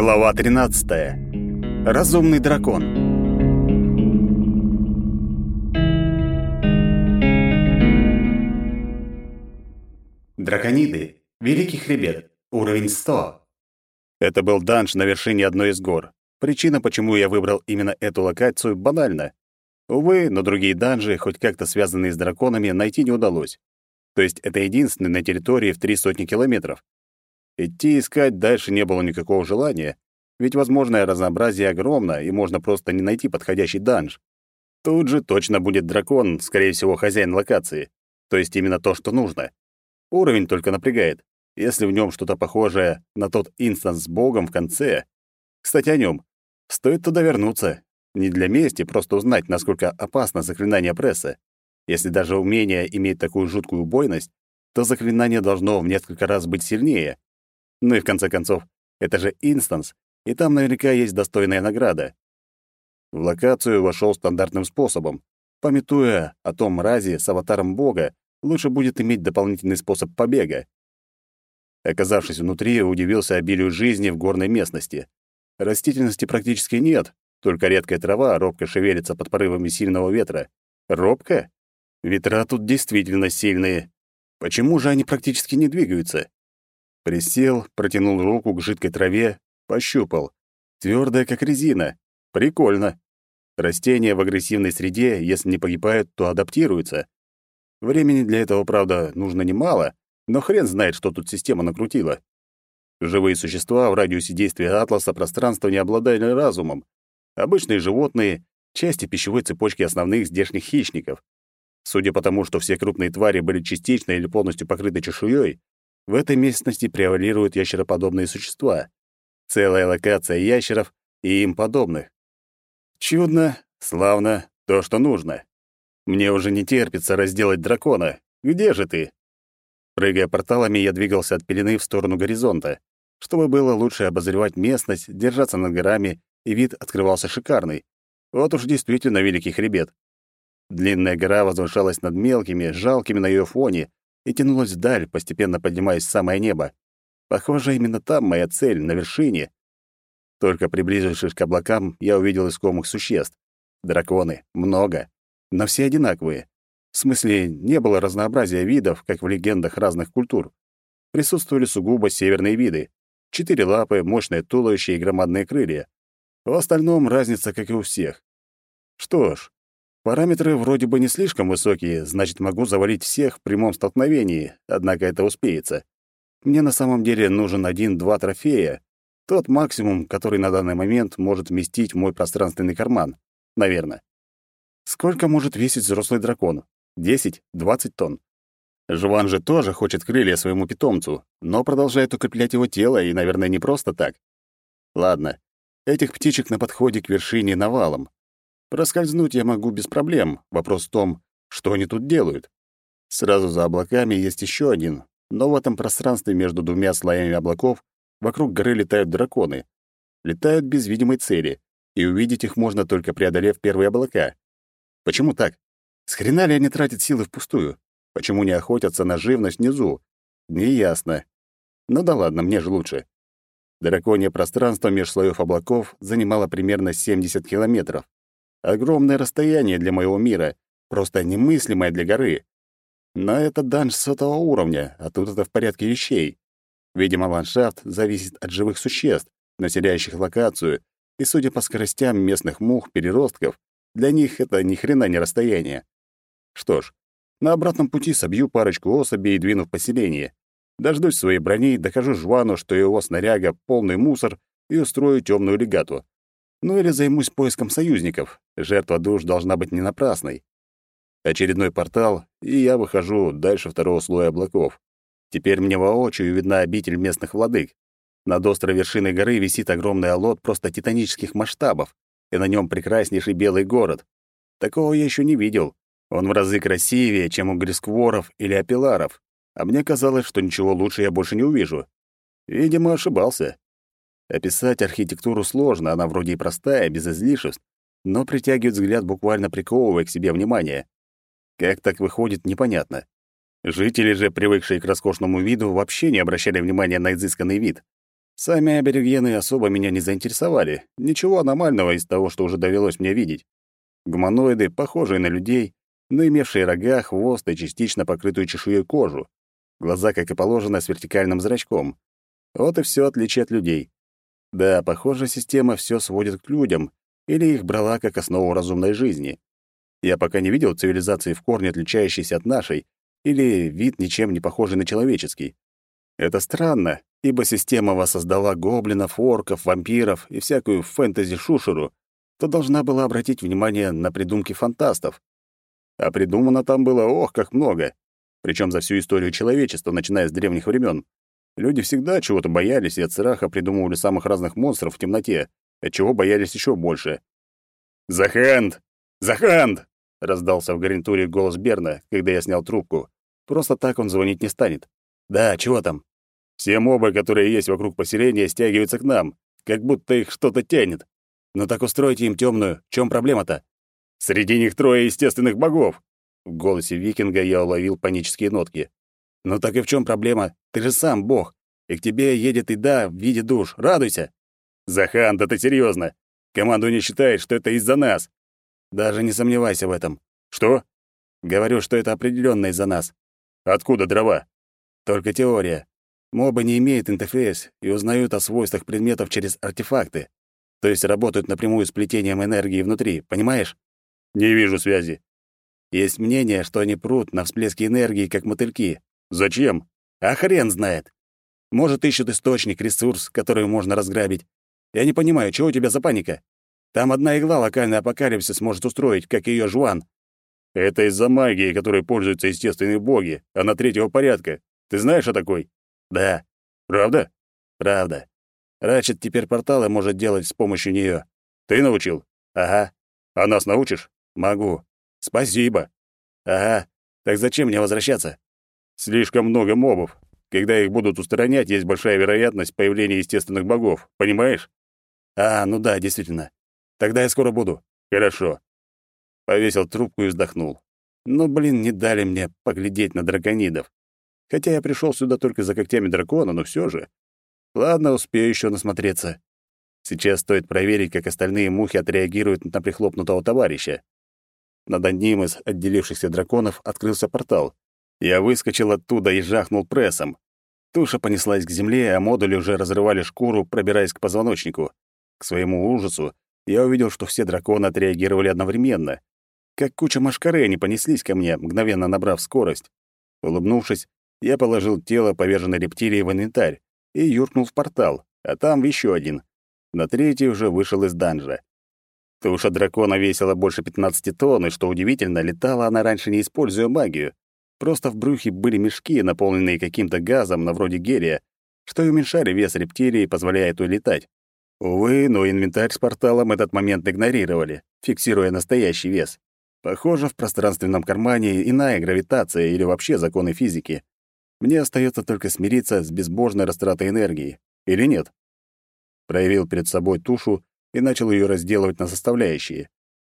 Глава 13. Разумный дракон. Дракониды. Великий хребет. Уровень 100. Это был данж на вершине одной из гор. Причина, почему я выбрал именно эту локацию, банальна. Увы, но другие данжи, хоть как-то связанные с драконами, найти не удалось. То есть это единственный на территории в три сотни километров. Идти искать дальше не было никакого желания, ведь возможное разнообразие огромно, и можно просто не найти подходящий данж. Тут же точно будет дракон, скорее всего, хозяин локации. То есть именно то, что нужно. Уровень только напрягает. Если в нем что-то похожее на тот инстанс с богом в конце... Кстати, о нем. Стоит туда вернуться. Не для мести, просто узнать, насколько опасно заклинание пресса. Если даже умение имеет такую жуткую убойность, то заклинание должно в несколько раз быть сильнее. Ну и в конце концов, это же инстанс, и там наверняка есть достойная награда. В локацию вошел стандартным способом. Пометуя о том мразе с аватаром бога, лучше будет иметь дополнительный способ побега. Оказавшись внутри, удивился обилию жизни в горной местности. Растительности практически нет, только редкая трава робко шевелится под порывами сильного ветра. Робко? Ветра тут действительно сильные. Почему же они практически не двигаются? Присел, протянул руку к жидкой траве, пощупал. Твердая, как резина. Прикольно. Растения в агрессивной среде, если не погибают, то адаптируются. Времени для этого, правда, нужно немало, но хрен знает, что тут система накрутила. Живые существа в радиусе действия атласа пространства не обладали разумом. Обычные животные — части пищевой цепочки основных здешних хищников. Судя по тому, что все крупные твари были частично или полностью покрыты чешуей, в этой местности превалируют ящероподобные существа. Целая локация ящеров и им подобных. Чудно, славно, то, что нужно. Мне уже не терпится разделать дракона. Где же ты? Прыгая порталами, я двигался от пелены в сторону горизонта. Чтобы было лучше обозревать местность, держаться над горами, и вид открывался шикарный. Вот уж действительно великий хребет. Длинная гора возвышалась над мелкими, жалкими на ее фоне, и тянулась вдаль, постепенно поднимаясь в самое небо. Похоже, именно там моя цель, на вершине. Только приблизившись к облакам, я увидел искомых существ. Драконы. Много. Но все одинаковые. В смысле, не было разнообразия видов, как в легендах разных культур. Присутствовали сугубо северные виды. Четыре лапы, мощное туловище и громадные крылья. В остальном разница, как и у всех. Что ж, Параметры вроде бы не слишком высокие, значит, могу завалить всех в прямом столкновении, однако это успеется. Мне на самом деле нужен один-два трофея, тот максимум, который на данный момент может вместить мой пространственный карман. Наверное. Сколько может весить взрослый дракон? 10-20 тонн. Жван же тоже хочет крылья своему питомцу, но продолжает укреплять его тело, и, наверное, не просто так. Ладно, этих птичек на подходе к вершине навалом. Проскользнуть я могу без проблем. Вопрос в том, что они тут делают. Сразу за облаками есть еще один, но в этом пространстве между двумя слоями облаков вокруг горы летают драконы. Летают без видимой цели, и увидеть их можно только преодолев первые облака. Почему так? С хрена ли они тратят силы впустую? Почему не охотятся на живность внизу? Неясно. Ну да ладно, мне же лучше. Драконье пространство меж слоев облаков занимало примерно 70 километров. Огромное расстояние для моего мира, просто немыслимое для горы. Но это данж сотого уровня, а тут это в порядке вещей. Видимо, ландшафт зависит от живых существ, населяющих локацию, и, судя по скоростям местных мух, переростков, для них это ни хрена не расстояние. Что ж, на обратном пути собью парочку особей и двину в поселение. Дождусь своей брони, докажу Жвану, что его снаряга — полный мусор, и устрою темную легату. Ну или займусь поиском союзников. Жертва душ должна быть не напрасной. Очередной портал, и я выхожу дальше второго слоя облаков. Теперь мне воочию видна обитель местных владык. Над острой вершиной горы висит огромный алот просто титанических масштабов, и на нем прекраснейший белый город. Такого я еще не видел. Он в разы красивее, чем у Грискворов или Апиларов, а мне казалось, что ничего лучше я больше не увижу. Видимо, ошибался. Описать архитектуру сложно, она вроде и простая, без излишеств, но притягивает взгляд, буквально приковывая к себе внимание. Как так выходит, непонятно. Жители же, привыкшие к роскошному виду, вообще не обращали внимания на изысканный вид. Сами аборигены особо меня не заинтересовали. Ничего аномального из того, что уже довелось мне видеть. Гуманоиды, похожие на людей, но имевшие рога, хвост и частично покрытую чешуей кожу. Глаза, как и положено, с вертикальным зрачком. Вот и все отличие от людей. Да, похоже, система все сводит к людям, или их брала как основу разумной жизни. Я пока не видел цивилизации в корне отличающейся от нашей, или вид ничем не похожий на человеческий. Это странно, ибо система воссоздала гоблинов, орков, вампиров и всякую фэнтези-шушеру, то должна была обратить внимание на придумки фантастов. А придумано там было ох, как много. Причем за всю историю человечества, начиная с древних времен. Люди всегда чего-то боялись и от страха придумывали самых разных монстров в темноте, от чего боялись еще больше. «Заханд! Заханд!» — раздался в гарнитуре голос Берна, когда я снял трубку. Просто так он звонить не станет. «Да, чего там?» «Все мобы, которые есть вокруг поселения, стягиваются к нам, как будто их что-то тянет. Ну так устройте им темную. В чем проблема-то?» «Среди них трое естественных богов!» В голосе викинга я уловил панические нотки. «Ну так и в чем проблема? Ты же сам бог, и к тебе едет еда в виде душ. Радуйся!» «Захан, да ты серьезно? Команду не считает, что это из-за нас!» «Даже не сомневайся в этом». «Что?» «Говорю, что это определенно из-за нас». «Откуда дрова?» «Только теория. Мобы не имеют интерфейс и узнают о свойствах предметов через артефакты. То есть работают напрямую с плетением энергии внутри, понимаешь? Не вижу связи. Есть мнение, что они прут на всплески энергии, как мотыльки. Зачем? А хрен знает. Может, ищут источник, ресурс, который можно разграбить. Я не понимаю, чего у тебя за паника? Там одна игла локальный апокалипсис может устроить, как ее Жуан. Это из-за магии, которой пользуются естественные боги, она третьего порядка. Ты знаешь о такой? Да. Правда? Правда. Рачет теперь порталы может делать с помощью нее. Ты научил? Ага. А нас научишь? Могу. Спасибо. Ага. Так зачем мне возвращаться? Слишком много мобов. Когда их будут устранять, есть большая вероятность появления естественных богов. Понимаешь? А, ну да, действительно. Тогда я скоро буду. Хорошо. Повесил трубку и вздохнул. Ну, блин, не дали мне поглядеть на драконидов. Хотя я пришел сюда только за когтями дракона, но все же. Ладно, успею еще насмотреться. Сейчас стоит проверить, как остальные мухи отреагируют на прихлопнутого товарища. Над одним из отделившихся драконов открылся портал. Я выскочил оттуда и жахнул прессом. Туша понеслась к земле, а модули уже разрывали шкуру, пробираясь к позвоночнику. К своему ужасу я увидел, что все драконы отреагировали одновременно. Как куча машкары они понеслись ко мне, мгновенно набрав скорость. Улыбнувшись, я положил тело поверженной рептилии в инвентарь, и юркнул в портал, а там еще один. На третий уже вышел из данжа. Туша дракона весила больше 15 тонн, и, что удивительно, летала она раньше не используя магию. Просто в брюхе были мешки, наполненные каким-то газом, на вроде гелия, что и уменьшали вес рептилии, позволяя той летать. Увы, но инвентарь с порталом этот момент игнорировали, фиксируя настоящий вес. Похоже, в пространственном кармане иная гравитация или вообще законы физики. Мне остается только смириться с безбожной растратой энергии. Или нет? Проявил перед собой тушу и начал ее разделывать на составляющие.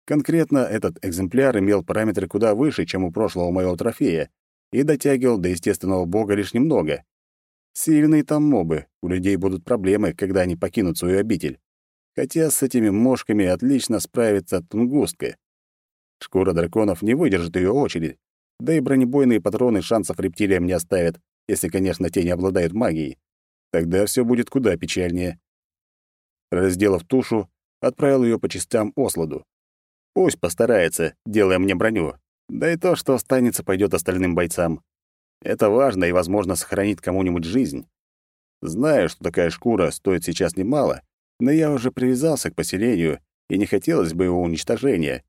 Конкретно этот экземпляр имел параметры куда выше, чем у прошлого моего трофея, и дотягивал до естественного бога лишь немного. Сильные там мобы, у людей будут проблемы, когда они покинут свою обитель. Хотя с этими мошками отлично справится тунгустка. Шкура драконов не выдержит ее очередь, да и бронебойные патроны шансов рептилиям не оставят, если, конечно, те не обладают магией. Тогда все будет куда печальнее. Разделав тушу, отправил ее по частям Осладу. Пусть постарается, делая мне броню. Да и то, что останется, пойдет остальным бойцам. Это важно и, возможно, сохранит кому-нибудь жизнь. Знаю, что такая шкура стоит сейчас немало, но я уже привязался к поселению, и не хотелось бы его уничтожения.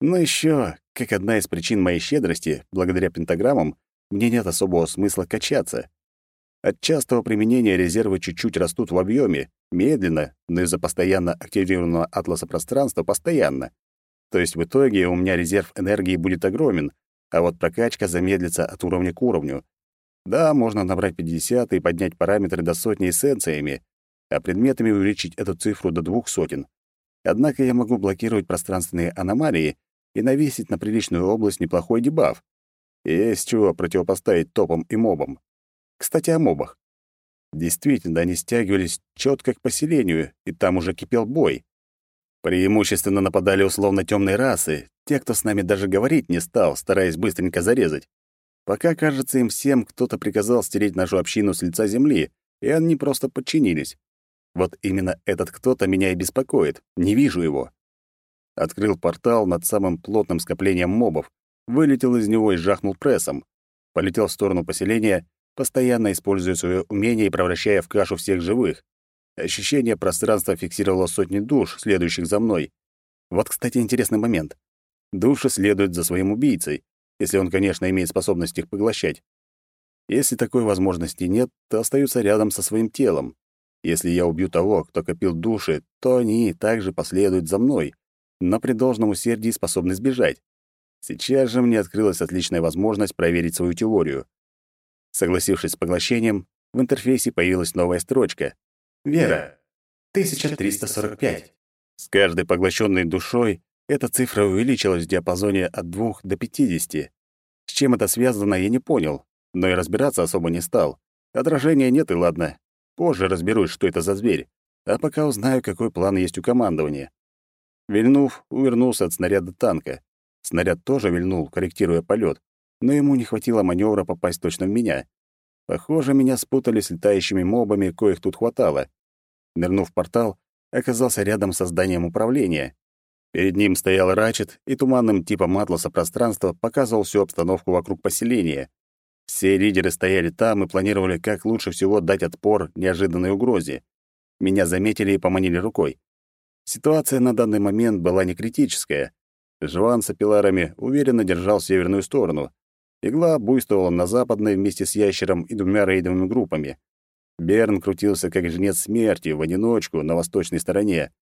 Но еще, как одна из причин моей щедрости, благодаря пентаграммам, мне нет особого смысла качаться. От частого применения резервы чуть-чуть растут в объеме, медленно, но из-за постоянно активированного атласа пространства постоянно. То есть в итоге у меня резерв энергии будет огромен, а вот прокачка замедлится от уровня к уровню. Да, можно набрать 50 и поднять параметры до сотни эссенциями, а предметами увеличить эту цифру до двух сотен. Однако я могу блокировать пространственные аномалии и навесить на приличную область неплохой дебаф. Есть чего противопоставить топам и мобам. Кстати, о мобах. Действительно, они стягивались четко к поселению, и там уже кипел бой. Преимущественно нападали условно темные расы, те, кто с нами даже говорить не стал, стараясь быстренько зарезать. Пока, кажется, им всем кто-то приказал стереть нашу общину с лица земли, и они просто подчинились. Вот именно этот кто-то меня и беспокоит, не вижу его. Открыл портал над самым плотным скоплением мобов, вылетел из него и жахнул прессом. Полетел в сторону поселения, постоянно используя свое умение и превращая в кашу всех живых. Ощущение пространства фиксировало сотни душ, следующих за мной. Вот, кстати, интересный момент. Души следуют за своим убийцей, если он, конечно, имеет способность их поглощать. Если такой возможности нет, то остаются рядом со своим телом. Если я убью того, кто копил души, то они также последуют за мной, но при должном усердии способны сбежать. Сейчас же мне открылась отличная возможность проверить свою теорию. Согласившись с поглощением, в интерфейсе появилась новая строчка. «Вера. 1345». С каждой поглощенной душой эта цифра увеличилась в диапазоне от 2 до 50. С чем это связано, я не понял, но и разбираться особо не стал. Отражения нет, и ладно. Позже разберусь, что это за зверь. А пока узнаю, какой план есть у командования. Вильнув, увернулся от снаряда танка. Снаряд тоже вильнул, корректируя полет, но ему не хватило маневра попасть точно в меня. Похоже, меня спутали с летающими мобами, коих тут хватало. Нырнув в портал, оказался рядом со зданием управления. Перед ним стоял Рачет и туманным типом атласа пространства показывал всю обстановку вокруг поселения. Все лидеры стояли там и планировали, как лучше всего дать отпор неожиданной угрозе. Меня заметили и поманили рукой. Ситуация на данный момент была не критическая. Жван с апелларами уверенно держал северную сторону. Игла буйствовала на западной вместе с ящером и двумя рейдовыми группами. Берн крутился как жнец смерти в одиночку на восточной стороне.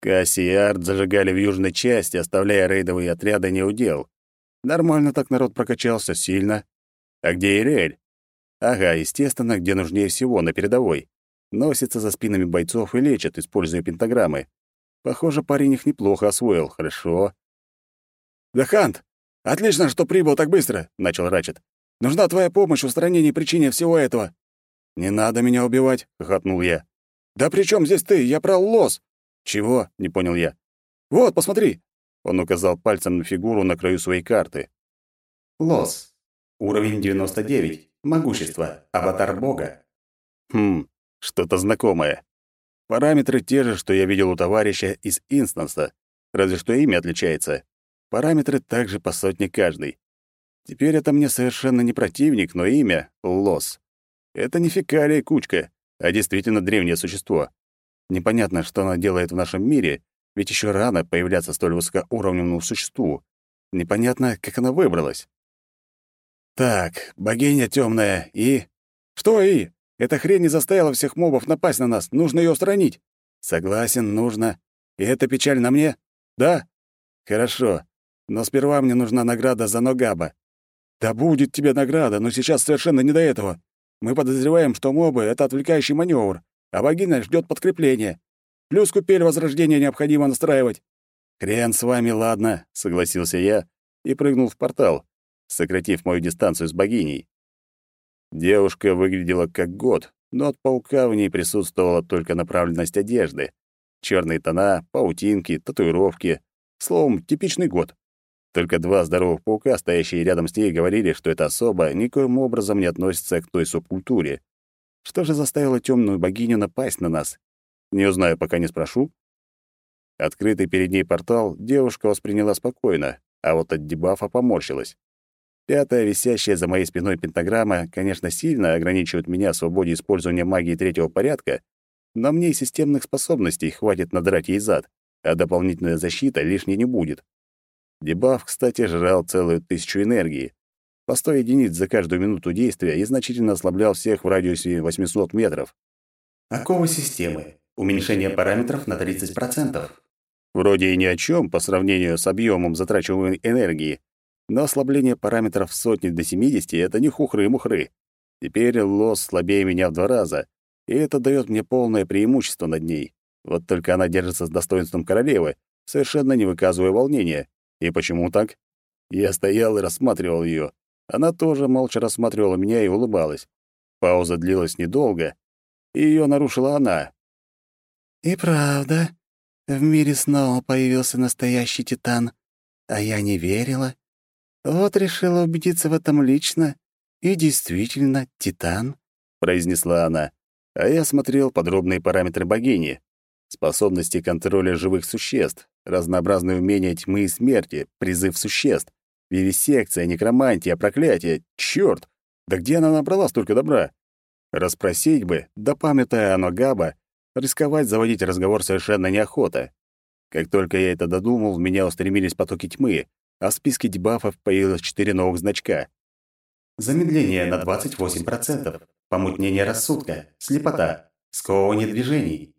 Касси и Арт зажигали в южной части, оставляя рейдовые отряды неудел. Нормально так народ прокачался, сильно. А где Ириэль? Ага, естественно, где нужнее всего, на передовой. Носится за спинами бойцов и лечит, используя пентаграммы. Похоже, парень их неплохо освоил. Хорошо. «Да, Хант, отлично, что прибыл так быстро», — начал Рачет. «Нужна твоя помощь в устранении причины всего этого». «Не надо меня убивать», — хохотнул я. «Да при чем здесь ты? Я про лос». «Чего?» — не понял я. «Вот, посмотри». Он указал пальцем на фигуру на краю своей карты. «Лос. Уровень 99. Могущество. Аватар бога». Хм, что-то знакомое. Параметры те же, что я видел у товарища из инстанса, разве что имя отличается. Параметры также по сотне каждый. Теперь это мне совершенно не противник, но имя — Лос. Это не фекалия кучка, а действительно древнее существо. Непонятно, что она делает в нашем мире, ведь еще рано появляться столь высокоуровневому существу. Непонятно, как она выбралась. Так, богиня темная и... Что и? Эта хрень не заставила всех мобов напасть на нас. Нужно ее устранить. Согласен, нужно. И это печаль на мне? Да. Хорошо. Но сперва мне нужна награда за Ногаба. Да будет тебе награда, но сейчас совершенно не до этого. Мы подозреваем, что мобы — это отвлекающий маневр, а богиня ждет подкрепления. Плюс купель возрождения необходимо настраивать. Хрен с вами, ладно, согласился я и прыгнул в портал, сократив мою дистанцию с богиней. Девушка выглядела как год, но от паука в ней присутствовала только направленность одежды. Черные тона, паутинки, татуировки. Словом, типичный год. Только два здоровых паука, стоящие рядом с ней, говорили, что эта особа никоим образом не относится к той субкультуре. Что же заставило темную богиню напасть на нас? Не узнаю, пока не спрошу. Открытый перед ней портал девушка восприняла спокойно, а вот от дебафа поморщилась. Пятая, висящая за моей спиной пентаграмма, конечно, сильно ограничивает меня в свободе использования магии третьего порядка, но мне и системных способностей хватит надрать ей зад, а дополнительная защита лишней не будет. Дебаф, кстати, жрал целую тысячу энергии. По 100 единиц за каждую минуту действия и значительно ослаблял всех в радиусе 800 метров. Оковы системы. Уменьшение параметров на 30%. Вроде и ни о чем по сравнению с объемом затрачиваемой энергии, но ослабление параметров сотни до 70 — это не хухры-мухры. Теперь лос слабее меня в два раза, и это дает мне полное преимущество над ней. Вот только она держится с достоинством королевы, совершенно не выказывая волнения. И почему так? Я стоял и рассматривал ее. Она тоже молча рассматривала меня и улыбалась. Пауза длилась недолго, и ее нарушила она. «И правда, в мире снова появился настоящий титан, а я не верила. Вот решила убедиться в этом лично. И действительно, титан», — произнесла она, а я смотрел подробные параметры богини. Способности контроля живых существ, разнообразные умения тьмы и смерти, призыв существ, вивисекция, некромантия, проклятие. Чёрт! Да где она набрала столько добра? Расспросить бы, да памятая о Ногаба, рисковать заводить разговор совершенно неохота. Как только я это додумал, в меня устремились потоки тьмы, а в списке дебафов появилось четыре новых значка. Замедление на 28%, помутнение рассудка, слепота, сковывание движений.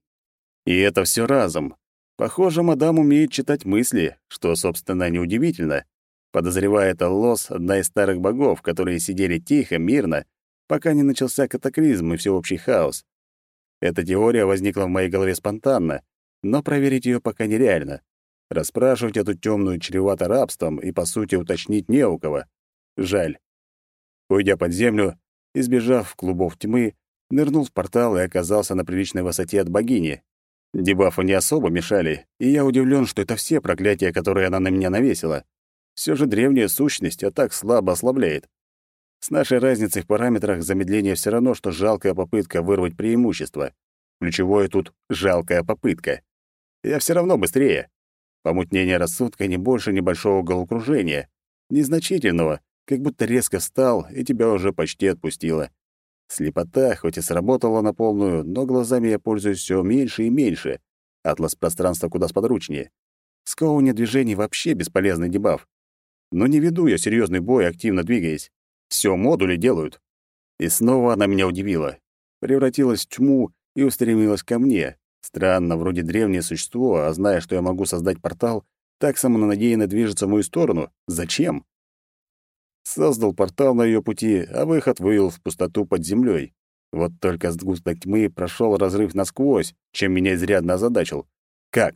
И это все разом. Похоже, мадам умеет читать мысли, что, собственно, неудивительно. Подозревая это Лос, одна из старых богов, которые сидели тихо, мирно, пока не начался катаклизм и всеобщий хаос. Эта теория возникла в моей голове спонтанно, но проверить ее пока нереально. Расспрашивать эту темную чревато рабством и, по сути, уточнить не у кого. Жаль. Уйдя под землю, избежав клубов тьмы, нырнул в портал и оказался на приличной высоте от богини. Дебафы не особо мешали, и я удивлен, что это все проклятия, которые она на меня навесила. Все же древняя сущность, а так слабо ослабляет. С нашей разницей в параметрах замедление все равно, что жалкая попытка вырвать преимущество. Ключевое тут — жалкая попытка. Я все равно быстрее. Помутнение рассудка не больше небольшого головокружения. Незначительного, как будто резко встал, и тебя уже почти отпустило. Слепота, хоть и сработала на полную, но глазами я пользуюсь все меньше и меньше. Атлас пространства куда сподручнее. Сковывание движений вообще бесполезный дебаф. Но не веду я серьезный бой, активно двигаясь. Все модули делают. И снова она меня удивила. Превратилась в тьму и устремилась ко мне. Странно, вроде древнее существо, а зная, что я могу создать портал, так самонадеянно движется в мою сторону. Зачем? Создал портал на ее пути, а выход вывел в пустоту под землей. Вот только сгусток тьмы прошел разрыв насквозь, чем меня изрядно озадачил. Как?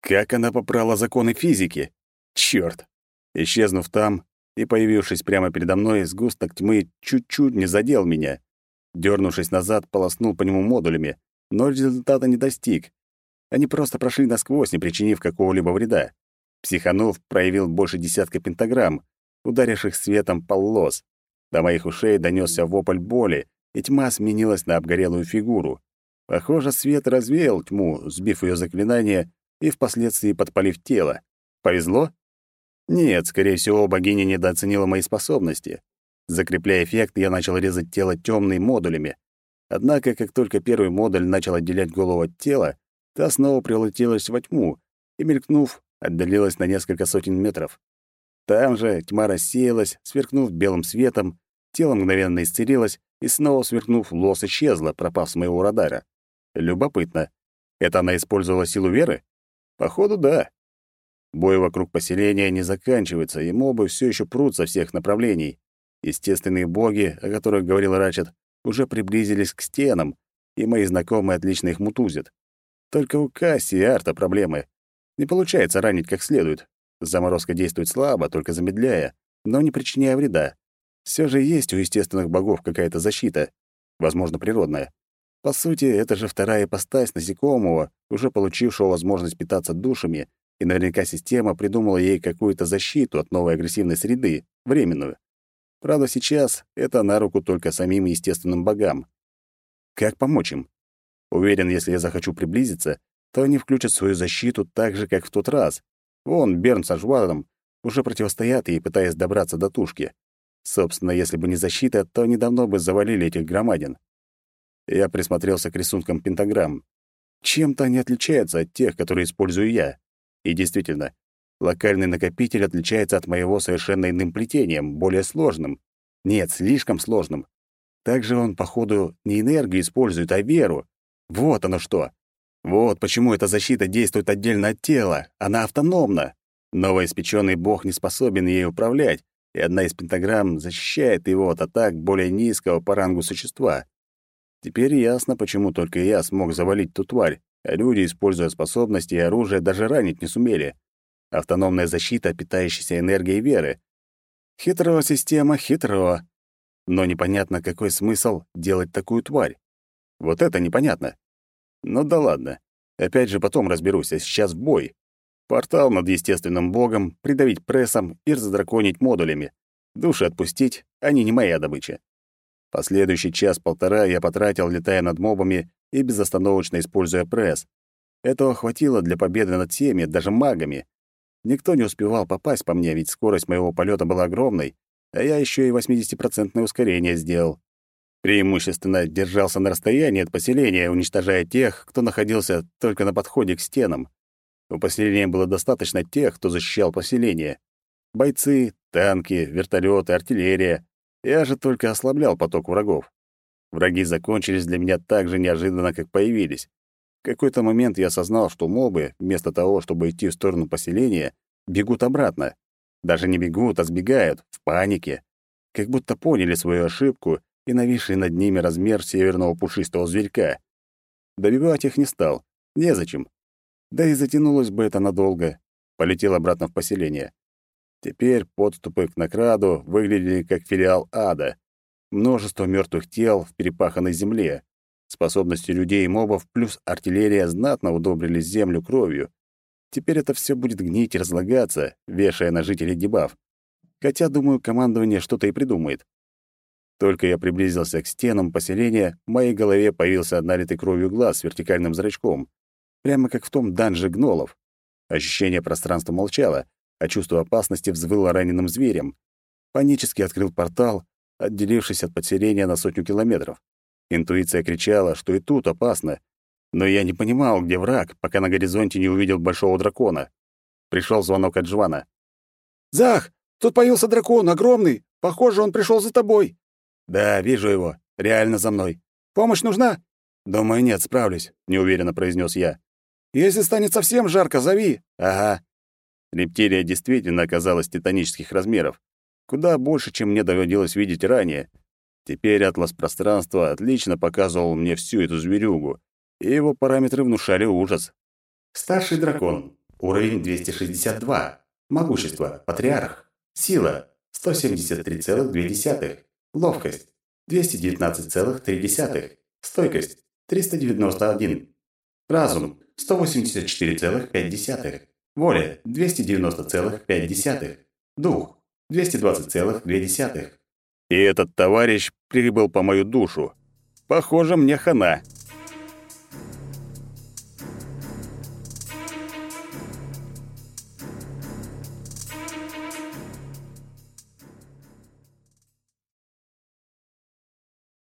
Как она попрала законы физики? Чёрт! Исчезнув там, и, появившись прямо передо мной, сгусток тьмы чуть-чуть не задел меня. Дёрнувшись назад, полоснул по нему модулями, но результата не достиг. Они просто прошли насквозь, не причинив какого-либо вреда. Психанув проявил больше десятка пентаграмм, ударивших светом полос. До моих ушей донёсся вопль боли, и тьма сменилась на обгорелую фигуру. Похоже, свет развеял тьму, сбив её заклинание и впоследствии подпалив тело. Повезло? Нет, скорее всего, богиня недооценила мои способности. Закрепляя эффект, я начал резать тело темными модулями. Однако, как только первый модуль начал отделять голову от тела, та снова превратилась во тьму и, мелькнув, отдалилась на несколько сотен метров. Там же тьма рассеялась, сверкнув белым светом, тело мгновенно исцелилось и снова сверкнув, лос исчезла, пропав с моего радара. Любопытно. Это она использовала силу веры? Походу, да. Бой вокруг поселения не заканчивается, и мобы все еще прут со всех направлений. Естественные боги, о которых говорил Рачет, уже приблизились к стенам, и мои знакомые отлично их мутузят. Только у Касси и Арта проблемы. Не получается ранить как следует. Заморозка действует слабо, только замедляя, но не причиняя вреда. Все же есть у естественных богов какая-то защита, возможно, природная. По сути, это же вторая ипостась насекомого, уже получившего возможность питаться душами и наверняка система придумала ей какую-то защиту от новой агрессивной среды, временную. Правда, сейчас это на руку только самим естественным богам. Как помочь им? Уверен, если я захочу приблизиться, то они включат свою защиту так же, как в тот раз. Вон, Берн с Ажвардом уже противостоят ей, пытаясь добраться до тушки. Собственно, если бы не защита, то они давно бы завалили этих громадин. Я присмотрелся к рисункам пентаграмм. Чем-то они отличаются от тех, которые использую я. И действительно, локальный накопитель отличается от моего совершенно иным плетением, более сложным. Нет, слишком сложным. Также он, походу, не энергию использует, а веру. Вот оно что. Вот почему эта защита действует отдельно от тела. Она автономна. Новоиспеченный бог не способен ей управлять, и одна из пентаграмм защищает его от атак более низкого по рангу существа. Теперь ясно, почему только я смог завалить ту тварь а люди, используя способности и оружие, даже ранить не сумели. Автономная защита, питающаяся энергией веры. Хитро система, хитро. Но непонятно, какой смысл делать такую тварь. Вот это непонятно. Ну да ладно. Опять же потом разберусь, а сейчас бой. Портал над естественным богом, придавить прессом и раздраконить модулями. Души отпустить, они не моя добыча. Последующий час-полтора я потратил, летая над мобами и безостановочно используя пресс. Этого хватило для победы над всеми, даже магами. Никто не успевал попасть по мне, ведь скорость моего полета была огромной, а я еще и 80% ускорение сделал. Преимущественно держался на расстоянии от поселения, уничтожая тех, кто находился только на подходе к стенам. У поселения было достаточно тех, кто защищал поселение. Бойцы, танки, вертолеты, артиллерия. Я же только ослаблял поток врагов. Враги закончились для меня так же неожиданно, как появились. В какой-то момент я осознал, что мобы, вместо того, чтобы идти в сторону поселения, бегут обратно. Даже не бегут, а сбегают, в панике. Как будто поняли свою ошибку и нависший над ними размер северного пушистого зверька. Добивать их не стал. Незачем. Да и затянулось бы это надолго. Полетел обратно в поселение. Теперь подступы к Накраду выглядели как филиал ада. Множество мертвых тел в перепаханной земле. Способности людей и мобов плюс артиллерия знатно удобрили землю кровью. Теперь это все будет гнить и разлагаться, вешая на жителей дебаф. Хотя, думаю, командование что-то и придумает. Только я приблизился к стенам поселения, в моей голове появился налитый кровью глаз с вертикальным зрачком. Прямо как в том данже гнолов. Ощущение пространства молчало, а чувство опасности взвыло раненым зверем. Панически открыл портал, отделившись от поселения на сотню километров. Интуиция кричала, что и тут опасно, но я не понимал, где враг, пока на горизонте не увидел большого дракона. Пришел звонок от Жвана. «Зах, тут появился дракон, огромный. Похоже, он пришел за тобой». «Да, вижу его. Реально за мной. Помощь нужна?» «Думаю, нет, справлюсь», — неуверенно произнес я. «Если станет совсем жарко, зови». «Ага». Рептилия действительно оказалась титанических размеров. Куда больше, чем мне доводилось видеть ранее. Теперь атлас пространства отлично показывал мне всю эту зверюгу, и его параметры внушали ужас. Старший дракон. Уровень 262. Могущество. Патриарх. Сила. 173,2. Ловкость. 219,3. Стойкость. 391. Разум. 184,5. Воля. 290,5. Дух. 220,2. И этот товарищ прибыл по мою душу. Похоже, мне хана.